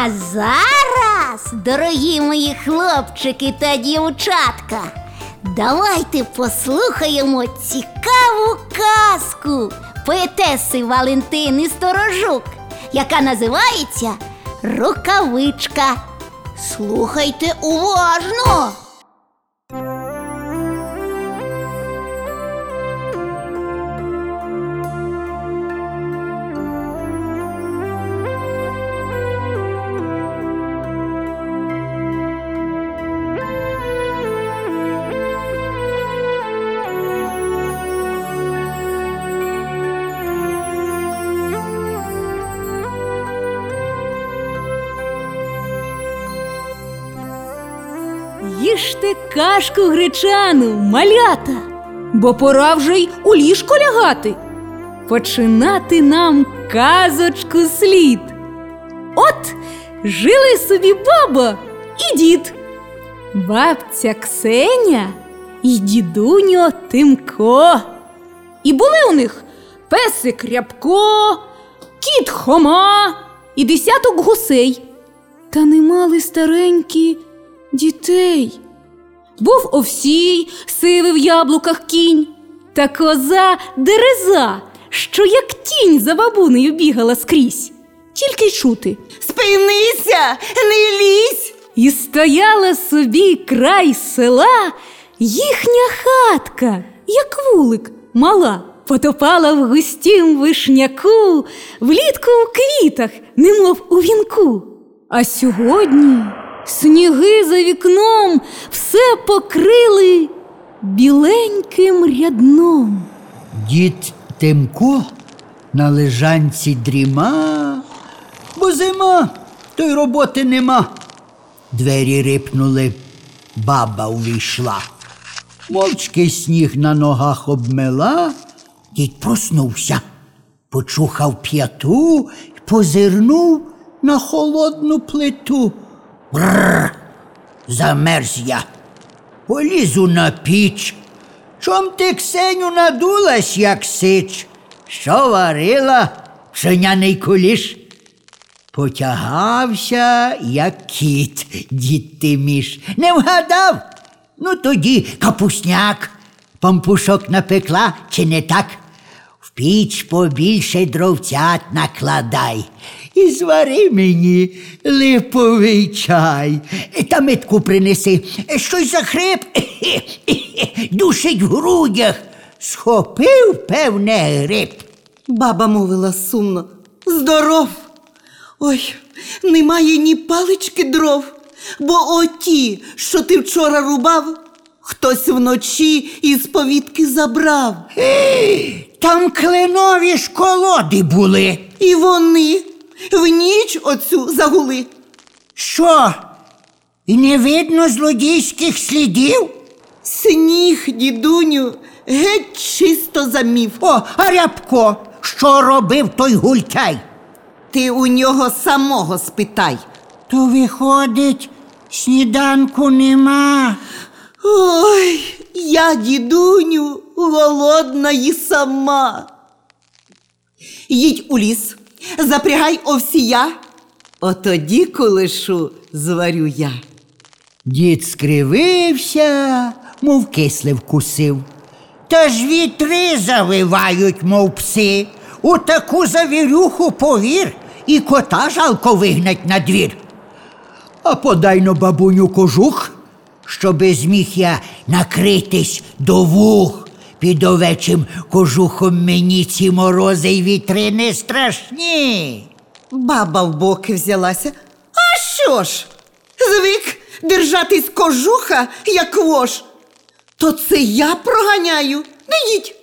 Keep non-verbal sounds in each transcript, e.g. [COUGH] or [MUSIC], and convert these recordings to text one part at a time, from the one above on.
А зараз, дорогі мої хлопчики та дівчатка, давайте послухаємо цікаву казку поетеси Валентини Сторожук, яка називається Рукавичка. Слухайте уважно. Кашку гречану, малята, бо пора вже й у ліжко лягати. Починати нам казочку слід. От жили собі баба і дід, бабця Ксеня і дідуньо Тимко. І були у них песик Рябко, кіт Хома і десяток гусей. Та не мали старенькі дітей. Був овсій, сивий в яблуках кінь, та коза дереза, що як тінь за бабунею бігала скрізь, тільки й чути. Спинися, не лізь. І стояла собі край села їхня хатка, як вулик мала, потопала в густім вишняку, влітку у квітах, немов у вінку. А сьогодні сніги за вікном все покрили біленьким рядном. Дід Тимко на лежанці дріма, бо зима, то й роботи нема. Двері рипнули, баба увійшла. Мовчки сніг на ногах обмела, дід проснувся, почухав п'яту й позирнув на холодну плиту. Бррр, замерз я. Полізу на піч. Чом ти, Ксеню, надулась, як сич? Що варила? Пшеняний куліш? Потягався, як кіт, дід Тиміш. Не вгадав? Ну тоді капусняк. Пампушок напекла, чи не так? В піч побільше дровцят накладай. І звари мені липовий чай. Та метку принеси. Щось за хрип душить в грудях. Схопив, певне, гриб. Баба мовила сумно. Здоров. Ой, немає ні палички дров, бо оті, що ти вчора рубав, хтось вночі із повітки забрав. Там кленові ж колоди були. І вони в ніч оцю загули. Що? І не видно злодійських слідів? Сніг, дідуню, геть чисто замів. О, а рябко, що робив той гультяй? Ти у нього самого спитай. То виходить, сніданку нема. Ой, я, дідуню, голодна і сама. Їдь у ліс, запрягай овсія, отоді кулешу зварю я. Дід скривився, мов кисле вкусив. Та ж вітри завивають, мов пси. У таку завірюху повір, і кота жалко вигнать на двір. А подай но бабуню кожух, щоби зміг я накритись до вух. Під овечим кожухом мені ці морози й вітри не страшні. Баба в боки взялася. А що ж? Звик держатись кожуха, як вож. То це я проганяю. Не їдь.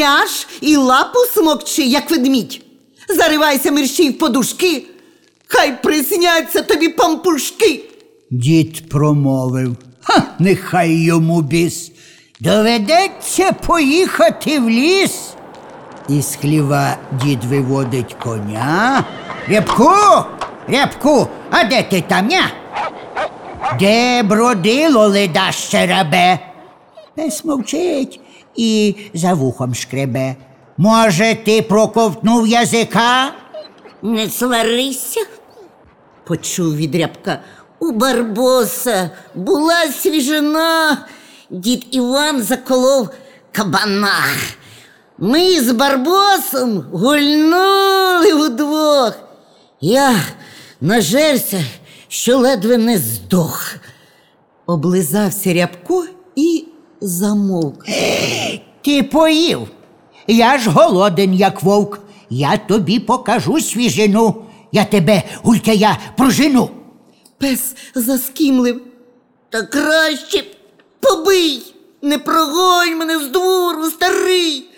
Ляж і лапу смокчи, як ведмідь. Заривайся мерщій в подушки. Хай присняться тобі пампушки. Дід промовив. Ха, нехай йому біс. Доведеться поїхати в ліс. Із хліва дід виводить коня. Рябку, рябку, а де ти там ня? Де бродило леда щеребе? Пес мовчить і за вухом шкребе. Може, ти проковтнув язика? Не сварися. почув від рябка. У Барбоса була свіжина. Дід Іван заколов кабана. Ми з Барбосом гульнули удвох. Я нажерся, що ледве не здох. Облизався рябко і замовк. Ти поїв. Я ж голоден, як вовк. Я тобі покажу свіжину. Я тебе, гулька, я. Пес заскімлив. Та краще б побий, не прогонь мене з двору, старий.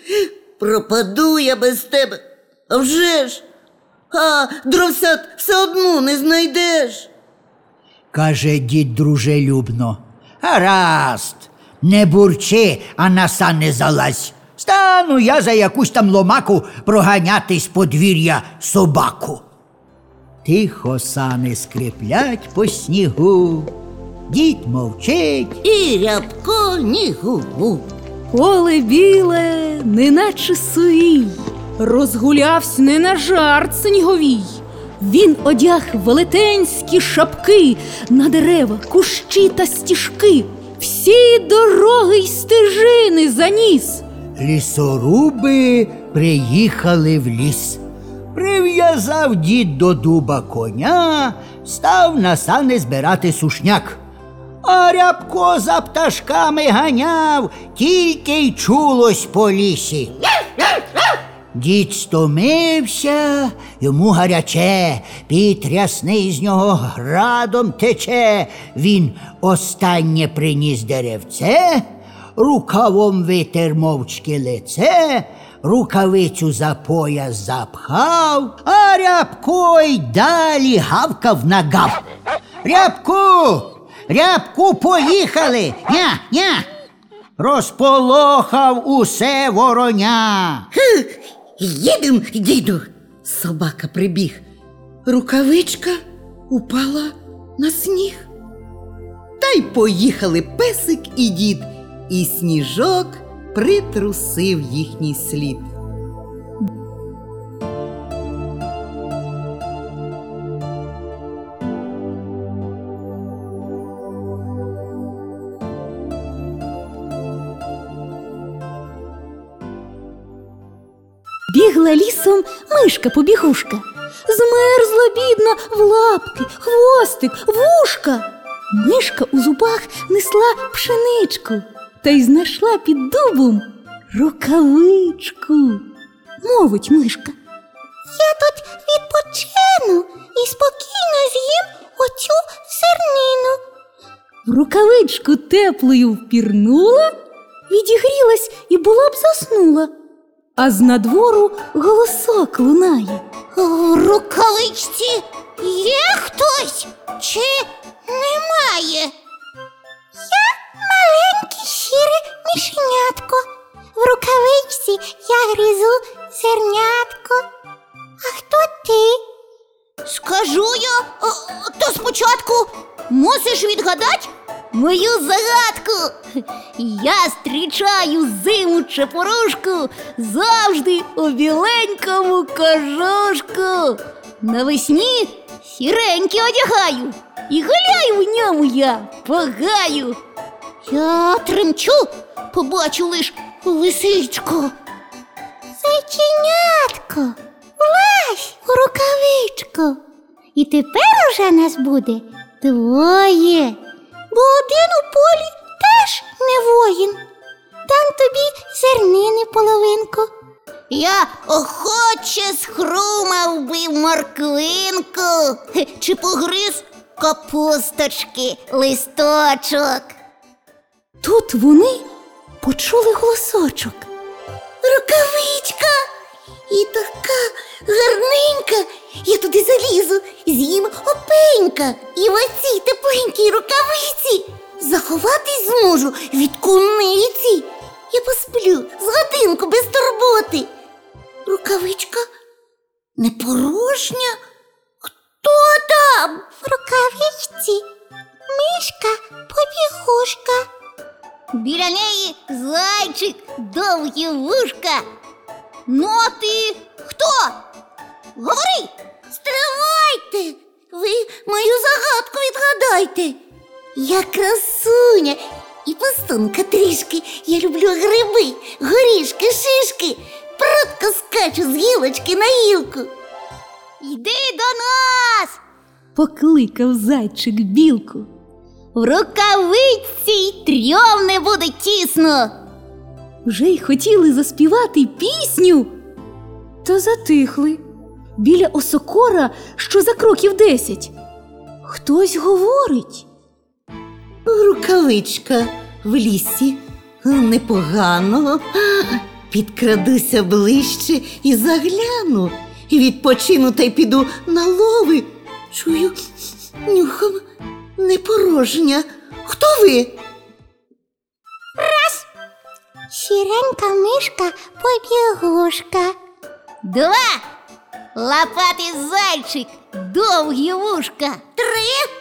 Пропаду я без тебе. А вже ж, а дровсят все одно не знайдеш. каже дід дружелюбно. Гаразд, не бурчи, а на сан не залазь. Стану я за якусь там ломаку проганяти з подвір'я собаку. Тихо сани скриплять по снігу. Дід мовчить, І рябко ні губу. Поле біле, неначе сувій, розгулявсь не на жарт сніговій. Він одяг велетенські шапки на дерева, кущі та стіжки, всі дороги й стежини заніс. лісоруби приїхали в ліс. Прив'язав дід до дуба коня, став на сани збирати сушняк. А рябко за пташками ганяв, тільки й чулось по лісі. Дід стомився, йому гаряче, пітрясний з нього градом тече. Він останнє приніс деревце, рукавом витер мовчки лице, рукавицю за пояс запхав, а рябко й далі гавкав на гав. Рябку! Рябку поїхали! Ня, ня! Розполохав усе вороня. Їдем, діду. Собака прибіг. Рукавичка упала на сніг. Та й поїхали песик і дід, і сніжок притрусив їхній слід. Бігла лісом мишка побігушка. Змерзла бідна в лапки, хвостик, вушка. Мишка у зубах несла пшеничку та й знайшла під дубом рукавичку. Мовить мишка. Я тут відпочину і спокійно з'їм оцю зернину. Рукавичку теплою впірнула, відігрілась і була б заснула. А з надвору голосок лунає. У рукавичці є хтось чи немає? Я маленьке сіре мишенятко. В рукавичці я гризу зернятко. А хто ти? Скажу я, то спочатку мусиш відгадати мою загадку. Я зустрічаю зиму чепурушку завжди у біленькому кожушку. Навесні сіренькі одягаю і гуляю в ньому я погаю. Я тремчу, побачу лиш лисичку. Зайченятко, влазь у рукавичку. І тепер уже нас буде двоє. Бо один у полі теж не воїн. Дам тобі зернини половинку. Я охоче схрумав би морквинку [LAUGHS] чи погриз капусточки листочок. Тут вони почули голосочок. Рукавичка і така гарненька. Я туди залізу, з'їм опенька. І в оцій тепленькій рукавиці заховатись зможу від куниці. Я посплю з годинку без турботи. Рукавичка не порожня. Хто там? В рукавичці мишка побігушка. Біля неї зайчик, довгі вушка. Ну, а ти хто? Говори! Стривайте! Ви мою загадку відгадайте. Я красуня і пустунка трішки. Я люблю гриби, горішки, шишки. Прутко скачу з гілочки на гілку. Йди до нас. Покликав зайчик білку. В рукавиці трьом не буде тісно. Вже й хотіли заспівати пісню, та затихли біля осокора, що за кроків десять. Хтось говорить. Рукавичка в лісі. Непогано. Підкрадуся ближче і загляну. І відпочину та й піду на лови. Чую нюхом не порожня. Хто ви? Сіренька мишка побігушка. Два. Лопатий зайчик, довгі вушка. Три.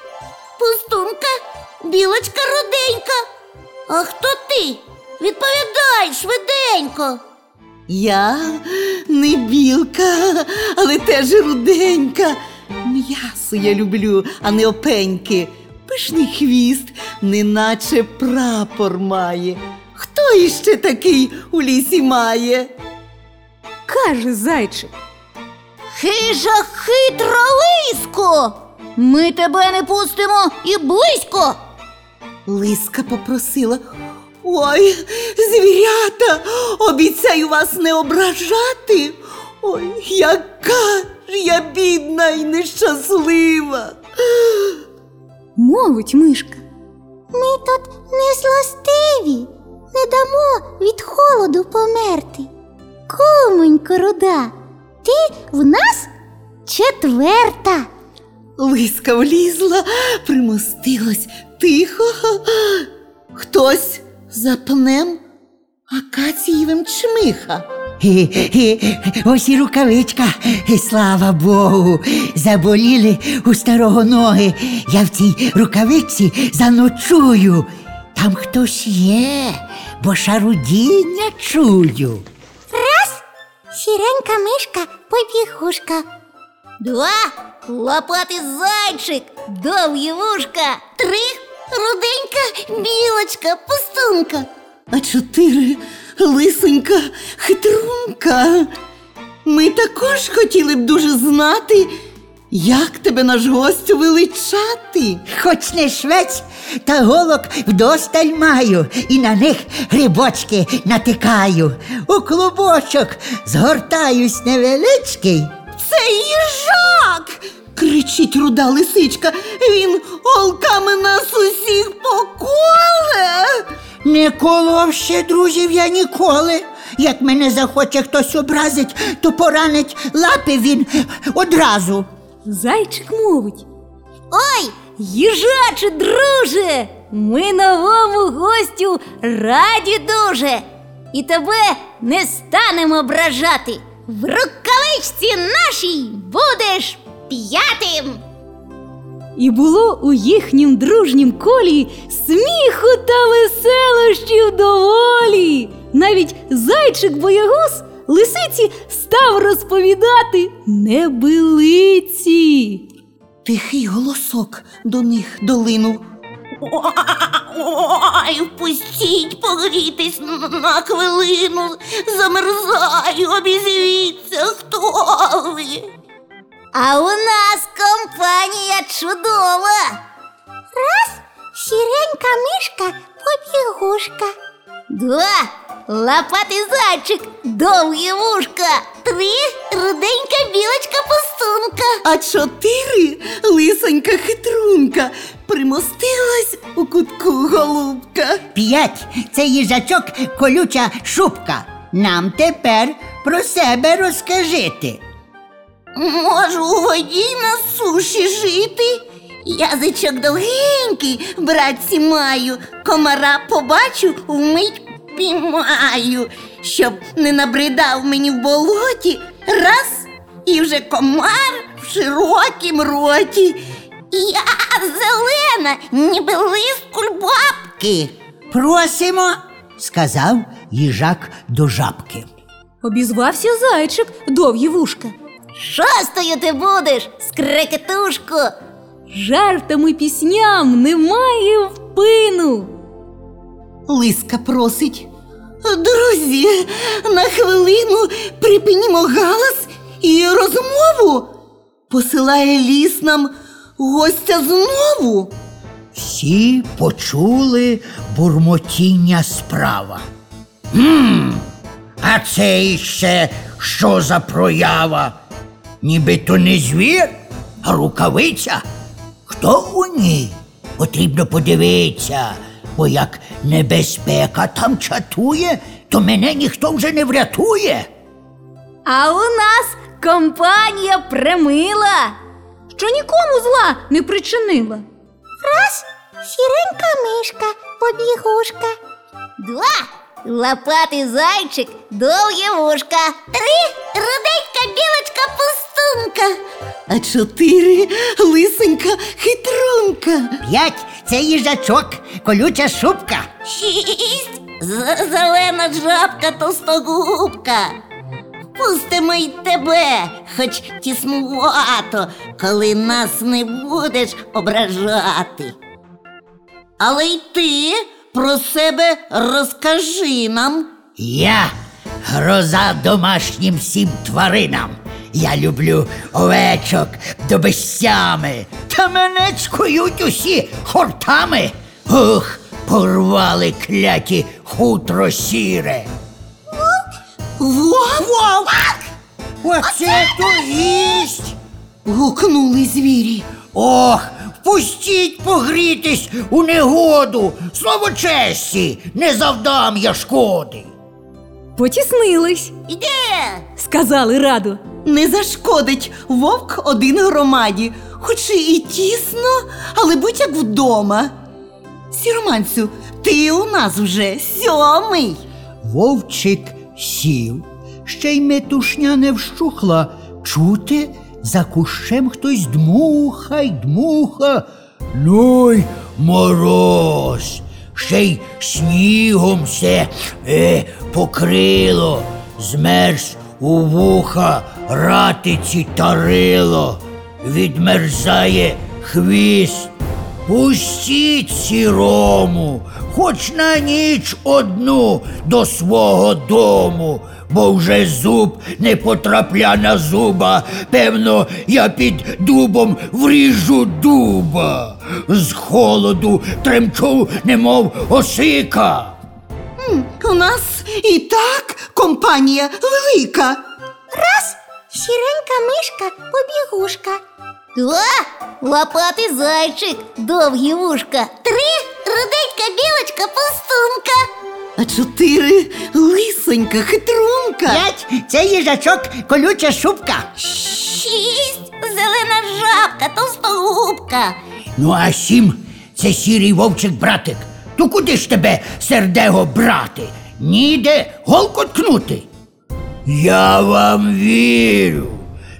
Пустунка, білочка руденька. А хто ти? Відповідай швиденько. Я не білка, але теж руденька. М'ясо я люблю, а не опеньки. Пишний хвіст, неначе прапор має. Хто іще такий у лісі має? Каже зайчик. Хижа хитра лиско. Ми тебе не пустимо і близько. Лиска попросила. Ой, звірята, обіцяю вас не ображати. Ой, яка ж я бідна і нещаслива. Мовить мишка. Ми тут не злостиві, не дамо від холоду померти. Кумонько руда, ти в нас четверта. Лиска влізла, примостилась тихо. Хтось за пнем акацієвим чмиха. Ось і рукавичка, слава Богу, заболіли у старого ноги. Я в цій рукавиці заночую. Там хтось є, бо шарудіння чую. Сіренька мишка побігушка. Два лопатий зайчик, довгі вушка. Три руденька, білочка, пустунка. А чотири лисонька, хитрунка. Ми також хотіли б дуже знати, як тебе наш гостю величати. Хоч не швець, та голок вдосталь маю, і на них грибочки натикаю. У клубочок згортаюсь невеличкий. Це їжак. кричить руда лисичка. Він голками нас усіх поколе. Не колов ще друзів я ніколи. Як мене захоче хтось образить, то поранить лапи він одразу. Зайчик мовить. Ой, Їжаче, друже, ми новому гостю раді дуже. і тебе не станемо ображати. В рукавичці нашій будеш п'ятим. І було у їхнім дружнім колі сміху та веселощів доволі. Навіть зайчик боягуз лисиці став розповідати небилиці. Тихий голосок до них долинув. Ой, впустіть погрітись на хвилину. Замерзаю, обізвіться, хто ви. А у нас компанія чудова. Раз Сіренька мишка побігушка. Два лопатий зайчик, довгі вушка. Три руденька білочка пустунка. А чотири лисонька хитрунка. Примостилась у кутку голубка. П'ять це їжачок колюча шубка. Нам тепер про себе розкажити. Можу у воді на суші жити. Язичок довгенький, братці маю, комара побачу, вмить піймаю, щоб не набридав мені в болоті, раз і вже комар в широкім роті. Я зелена, ніби лист кульбабки. Просимо, сказав їжак до жабки. Обізвався зайчик довгі вушка. Шостою ти будеш, скрекетушко. Жартам і пісням немає впину. Лиска просить. Друзі, на хвилину припинімо галас і розмову. Посилає ліс нам гостя знову. Всі почули бурмотіння справа. Гм, а це іще що за проява? Ніби то не звір, а рукавиця. Хто у ній? Потрібно подивитися, бо як небезпека там чатує, то мене ніхто вже не врятує. А у нас компанія примила, що нікому зла не причинила. Раз сіренька мишка, побігушка. Два лопатий зайчик, довгі вушка. Три руденька білочка пустунка. А чотири лисенька хитрунка. П'ять це їжачок, колюча шубка. Шість. З- Зелена жабка товстогубка. Пустимо й тебе, хоч тіснувато, коли нас не будеш ображати. Але й ти про себе розкажи нам. Я гроза домашнім всім тваринам. Я люблю овечок до безсями, та мене цькують усі хортами. Ух, порвали кляті хутро сіре. Вов! Оце то гість! Гукнули звірі. Ох, впустіть погрітись у негоду. Слово честі, не завдам я шкоди. Потіснились, Іде. сказали радо. Не зашкодить вовк один громаді, хоч і тісно, але будь як вдома. Сірманцю, ти у нас вже сьомий. Вовчик сів, ще й метушня не вщухла. Чути, за кущем хтось дмуха й дмуха. Ну й мороз, ще й снігом все е, покрило, змерз у вуха ратиці тарило, відмерзає хвіст. Пустіть сірому, хоч на ніч одну до свого дому, бо вже зуб не потрапля на зуба. Певно, я під дубом вріжу дуба. З холоду тремчу, немов осика. У нас і так компанія велика. Раз сіренька мишка, побігушка. Два лопатий зайчик, довгі вушка. Три руденька білочка пустунка. А чотири лисенька, хитрунка. П'ять це їжачок, колюча шубка. Шість. Зелена жабка товстогубка. Ну, а сім це сірий вовчик братик. То куди ж тебе, сердего, брати? Ніде голку ткнути? Я вам вірю.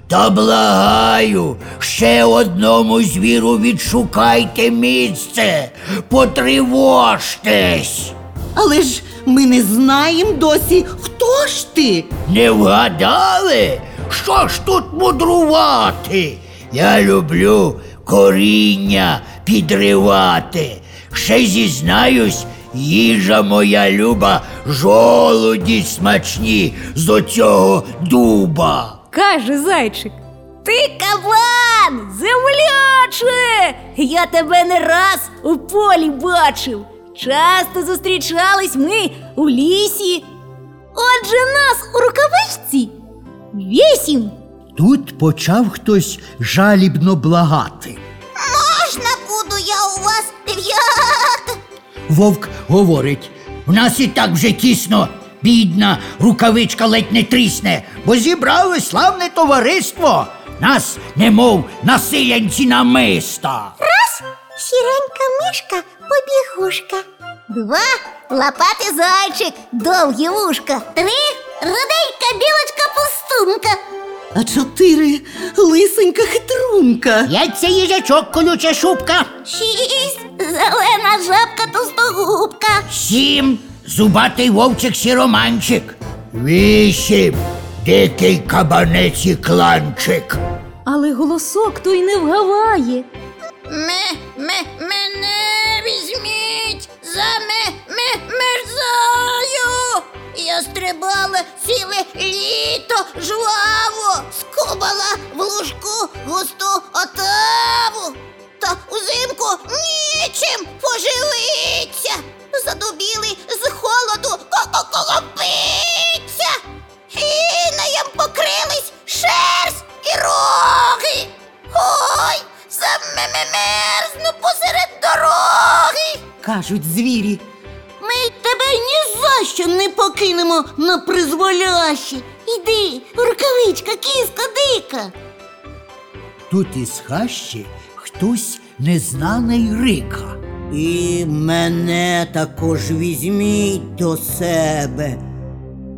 Та благаю, ще одному звіру відшукайте місце, потривожтесь. Але ж ми не знаємо досі, хто ж ти. Не вгадали? Що ж тут мудрувати? Я люблю коріння підривати. Ще зізнаюсь, їжа моя люба, жолуді смачні з оцього дуба. Каже зайчик. Ти кабан, земляче! Я тебе не раз у полі бачив. Часто зустрічались ми у лісі. Отже, нас у рукавичці вісім. Тут почав хтось жалібно благати. Можна буду я у вас дев'ята? Вовк говорить: у нас і так вже тісно, бідна рукавичка ледь не трісне, бо зібрали славне товариство. Нас, немов насилянці намиста. Раз сіренька мишка, побігушка. Два лопатий зайчик, довгі вушка. Три руденька білочка пустунка. А чотири лисенька, хитрунка. Як це їжачок, колюча шубка? Шість. Зелена жабка товстогубка. Сім зубатий вовчик сіроманчик. Вісім дикий кабанець і кланчик. Але голосок той не вгаває. Ме, ме, мене візьміть, за ме, ме, мерзаю. Я стрибала ціле літо жваво, скубала в лужку густу отаву. Та узимку нічим поживиться. Задубілий з холоду копиться. Інаєм покрились шерсть і роги. Ой, замерзну посеред дороги. Кажуть звірі. Ми тебе ні за що не покинемо на призволяще. Іди, рукавичка, кіска дика. Тут із хащі хтось незнаний рика. І мене також візьміть до себе,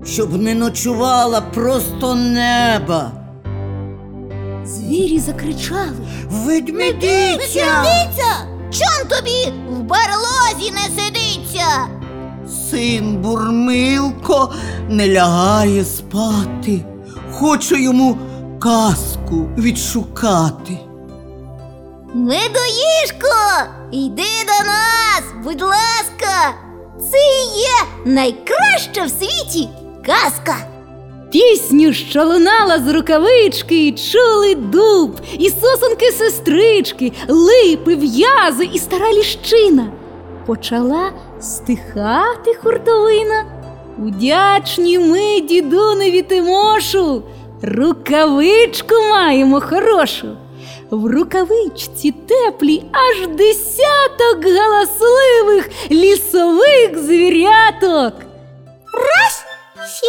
щоб не ночувала просто неба. Звірі закричали. Ведмедиця! Дивіться, чом тобі в барлозі не сидиться? Син Бурмилко не лягає спати. Хочу йому казку відшукати. Медоїжко, йди до нас, будь ласка. Це і є найкраща в світі казка. Пісню, що лунала з рукавички, чули дуб, і сосонки сестрички, липи, в'язи і стара ліщина. Почала стихати хуртовина. Удячні ми, дідуневі Тимошу, рукавичку маємо хорошу. В рукавичці теплі аж десяток галасливих лісових звіряток.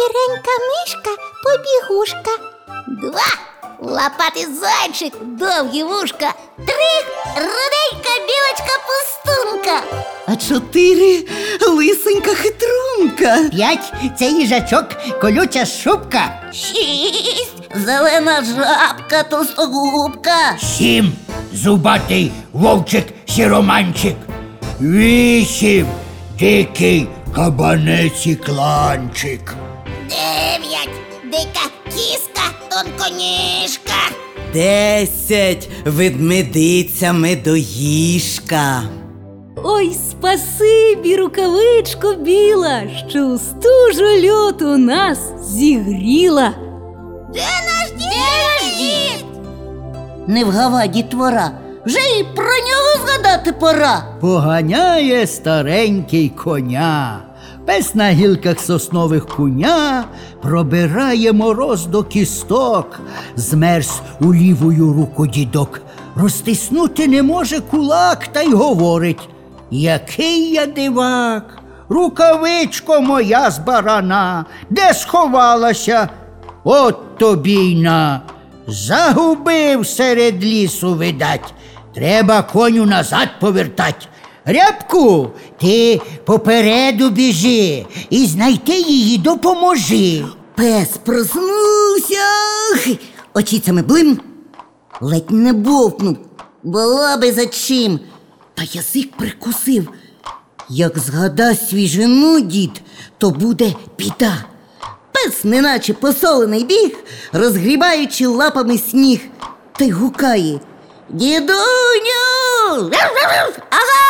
Сіренька мишка, побігушка. Два лопатий зайчик, довгі вушка. Три руденька білочка пустунка. А чотири лисенька хитрунка. П'ять це їжачок, колюча шубка. Шість зелена жабка товстогубка. Сім зубатий вовчик сіроманчик. Вісім дикий кабанець і кланчик. Дев'ять дика кіска, тонконіжка. Десять ведмедиця медоїжка. Ой, спасибі, рукавичко біла, що у стужу люту нас зігріла. Де наш дід? Де наш дід? Не вгава дітвора, вже і про нього згадати пора. Поганяє старенький коня. Пес на гілках соснових куня пробирає мороз до кісток, змерз у лівою руку дідок. Розтиснути не може кулак та й говорить. Який я дивак, рукавичко моя з барана, де сховалася? От тобі й на. Загубив серед лісу, видать. Треба коню назад повертать. Рябку, ти попереду біжи і знайти її допоможи. Пес проснувся. Хи, Очицями блим. Ледь не бовкнув. Була би за чим. Та язик прикусив. Як згадасть свіжину дід, то буде біда. Пес, неначе посолений біг, розгрібаючи лапами сніг, та й гукає. Дідуню! Агау!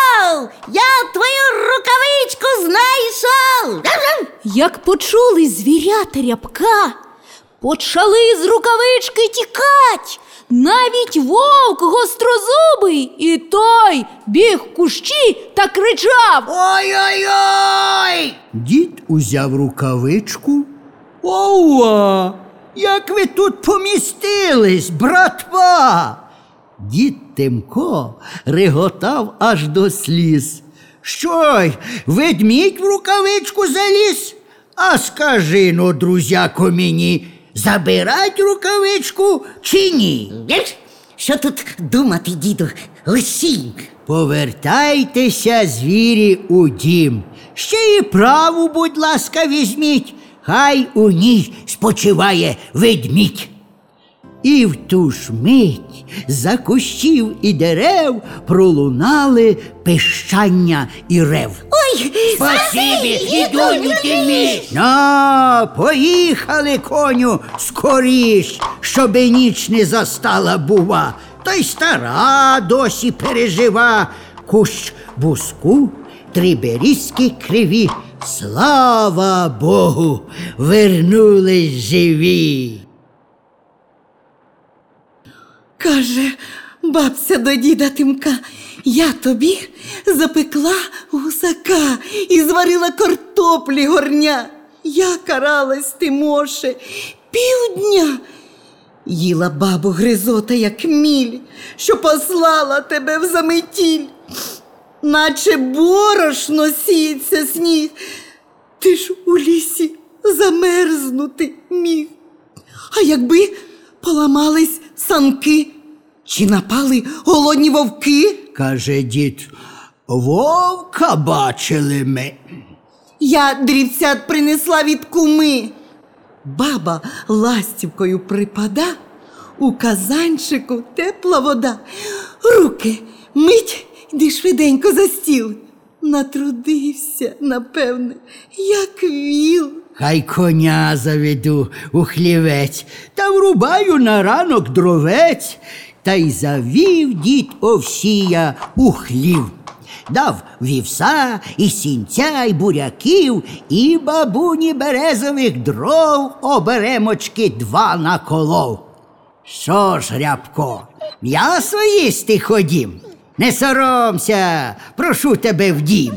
Я твою рукавичку знайшов! Як почули звірята рябка, почали з рукавички тікать. Навіть вовк гострозубий, і той біг в кущі та кричав. Ой-ой-ой! Дід узяв рукавичку. Ова! Як ви тут помістились, братва? Дід Тимко реготав аж до сліз. Що й, ведмідь в рукавичку заліз? А скажи ну, друзяко мені, забирать рукавичку чи ні? Що тут думати, діду? Лишінь. Повертайтеся, звірі, у дім. Ще і праву, будь ласка, візьміть, хай у ній спочиває ведмідь. І в ту ж мить за кущів і дерев пролунали пищання і рев. Ой, Спасибі, дідуню ти мій! На, поїхали, коню, скоріш, щоби ніч не застала, бува. Та й стара досі пережива кущ буску, три берізки криві. Слава Богу, вернулись живі. Каже бабця до діда Тимка, я тобі запекла гусака і зварила картоплі горня. Я каралась, Тимоше, півдня. Їла бабу гризота, як міль, що послала тебе в заметіль, наче борошно сіється сніг. Ти ж у лісі замерзнути міг. А якби поламались санки, чи напали голодні вовки, Каже дід, вовка бачили ми. я дрівцят принесла від куми. Баба ластівкою припада, у казанчику тепла вода. Руки мить, йди швиденько за стіл. Натрудився, напевне, як віл. Хай коня заведу у хлівець, та врубаю на ранок дровець, та й завів дід Овсія у хлів. Дав вівса, і сінця, і буряків, і бабуні березових дров оберемочки два наколов. Що ж, рябко, м'ясо їсти ходім. Не соромся, прошу тебе в дім.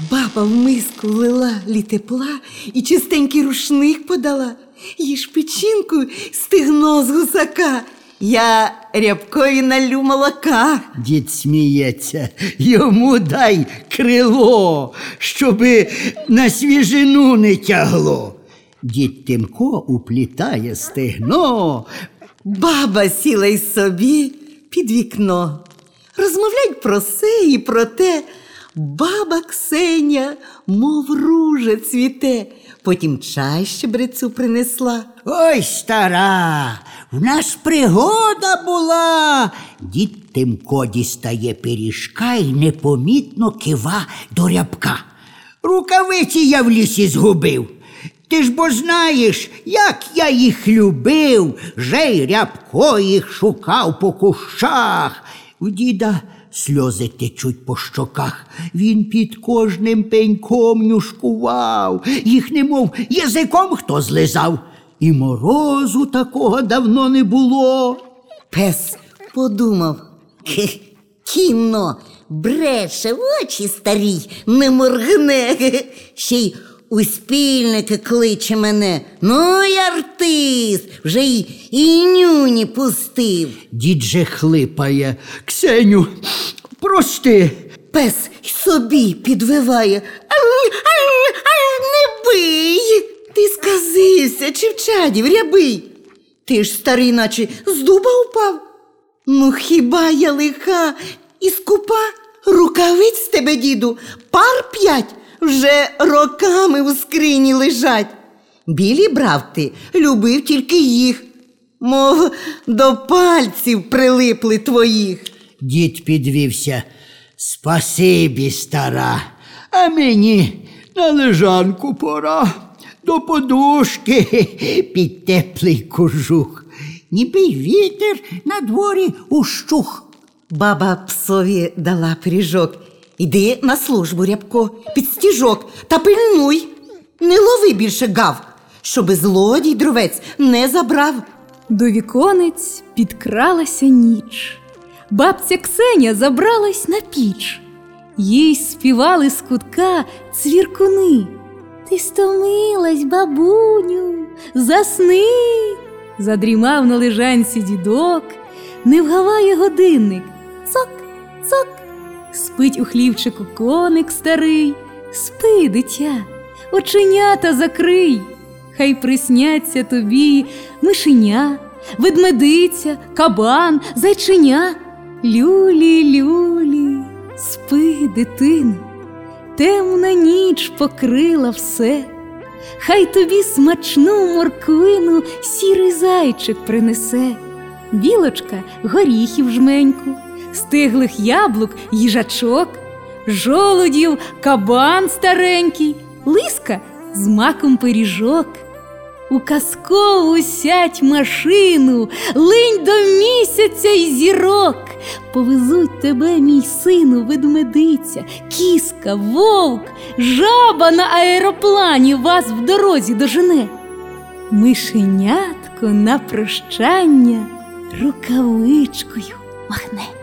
Баба в миску влила літепла і чистенький рушник подала, їж печінку стигно з гусака. Я рябкові налю молока. Дід сміється, йому дай крило, щоби на свіжину не тягло. Дід Тимко уплітає стегно. Баба сіла й собі під вікно. Розмовляють про се і про те. Баба Ксеня, мов ружа цвіте, потім чай щебрецю принесла. Ой, стара, в нас пригода була. Дід Тимко дістає пиріжка і непомітно кива до рябка. Рукавиці я в лісі згубив. Ти ж бо знаєш, як я їх любив, же й рябко їх шукав по кущах. В діда сльози течуть по щоках. Він під кожним пеньком нюшкував, їх немов язиком хто злизав. І морозу такого давно не було. Пес подумав. «Хе, Кіно, бреше, в очі старій, не моргне. [LAUGHS] Ще й у спільники кличе мене. Ну й артист, вже й і нюні пустив. Дід же хлипає. Ксеню, прости. Пес собі підвиває. «Ай, ай, ай, Не бий. Ти сказився, чи в чадів рябий. Ти ж старий, наче з дуба упав. Ну хіба я лиха і скупа? Рукавиць з тебе, діду, пар п'ять вже роками у скрині лежать. Білі брав ти, любив тільки їх, мов до пальців прилипли твоїх. Дід підвівся. Спасибі, стара, а мені на лежанку пора до подушки [LAUGHS] під теплий кожух. Ніби й вітер на дворі ущух. Баба псові дала пиріжок. Іди на службу, рябко, під стіжок та пильнуй. Не лови більше гав, щоби злодій дровець не забрав. До віконець підкралася ніч. Бабця Ксеня забралась на піч. Їй співали з кутка цвіркуни. Ти стомилась, бабуню, засни. Задрімав на лежанці дідок, не вгаває годинник. Цок, цок. Спить у хлівчику коник старий. Спи, дитя, оченята закрий. Хай присняться тобі мишеня, ведмедиця, кабан, зайченя. Люлі, люлі, спи, дитино, темна ніч покрила все. Хай тобі смачну морквину сірий зайчик принесе, білочка горіхів жменьку, стиглих яблук їжачок, жолудів кабан старенький, лиска з маком пиріжок. У казкову сядь машину, линь до місяця й зірок. Повезуть тебе, мій сину, ведмедиця, кіска, вовк, жаба на аероплані вас в дорозі дожене. Мишенятко на прощання рукавичкою махне.